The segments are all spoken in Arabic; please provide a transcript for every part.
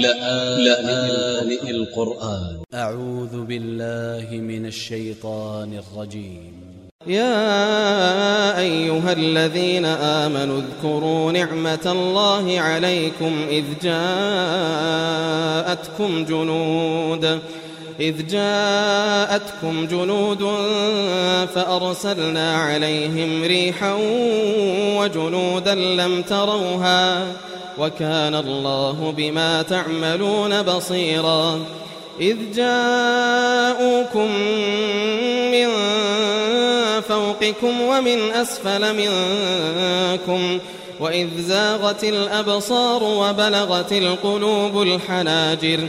لآن القرآن. أ ع و ذ ب ا ل ل ه من ا ل ش ي ط ا ن ا ل ج ي م يا أيها الذين آمنوا اذكروا نعمة الله عليكم إذ جاءتكم جنود. إذ جاءتكم جنود فأرسلنا عليهم ريحا وجنودا لم تروها. وكان الله بما تعملون بصيرا. إذ جاءوكم من فوقكم ومن أسفل منكم وإذ زاغت الأبصار وبلغت القلوب الحناجر.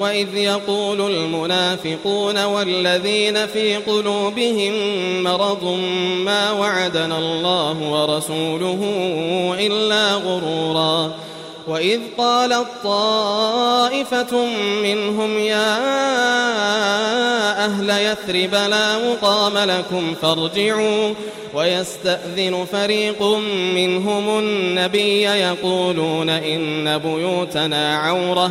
وإذ يقول المنافقون والذين في قلوبهم مرض ما وعدنا الله ورسوله إلا غرورا. وإذ قالت طائفة منهم يا أهل يثرب لا مقام لكم فارجعوا. ويستأذن فريق منهم النبي يقولون إن بيوتنا عورة.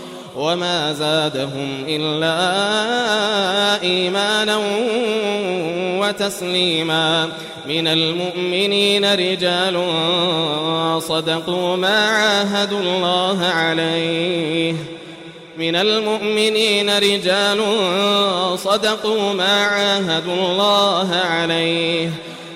وما زادهم إلا إيمانا وتسليما من المؤمنين رجال صدقوا ما عاهدوا الله عليه. من المؤمنين رجال صدقوا ما عاهدوا الله عليه.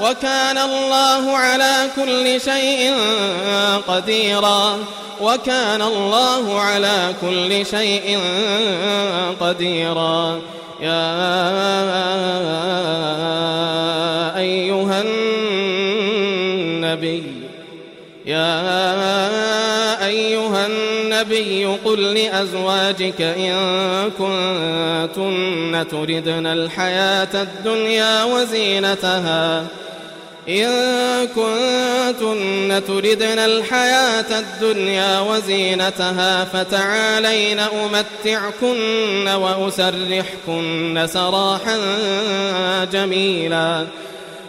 وكان الله على كل شيء قديرا. وكان الله على كل شيء قديرا. يا أيها النبي يا أيها النبي قل لأزواجك إن كنتن تردن الحياة الدنيا وزينتها. إن كنتن تردن الحياة الدنيا وزينتها فتعالين أمتعكن وأسرحكن سراحا جميلا.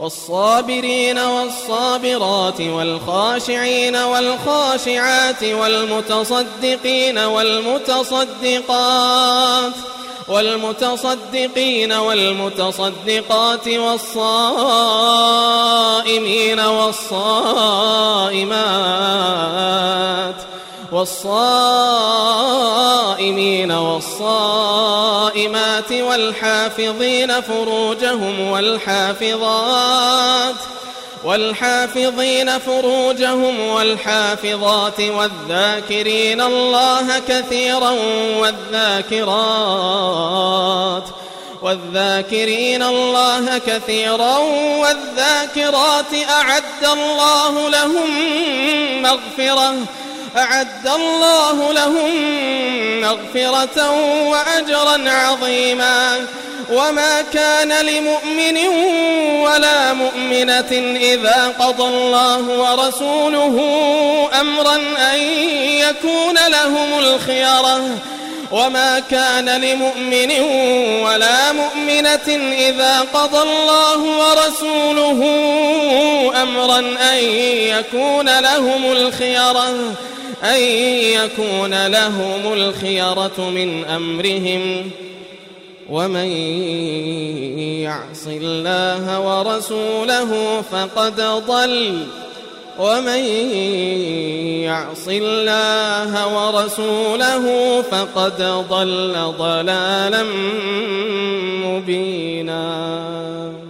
والصابرين والصابرات والخاشعين والخاشعات والمتصدقين والمتصدقات والمتصدقين والمتصدقات والصائمين والصائمات والصائمين والصائمات والحافظين فروجهم والحافظات والحافظين فروجهم والحافظات والذاكرين الله كثيرا والذاكرات والذاكرين الله كثيرا والذاكرات أعد الله لهم مغفرة أعد الله لهم مغفرة وأجرا عظيما. وما كان لمؤمن ولا مؤمنة إذا قضى الله ورسوله أمرا أن يكون لهم الخيرة وما كان لمؤمن ولا مؤمنة إذا قضى الله ورسوله أمرا أن يكون لهم الخيرة أن يكون لهم الخيرة من أمرهم. ومن يعص الله ورسوله فقد ضل. ومن يعص الله ورسوله فقد ضل ضلالا مبينا.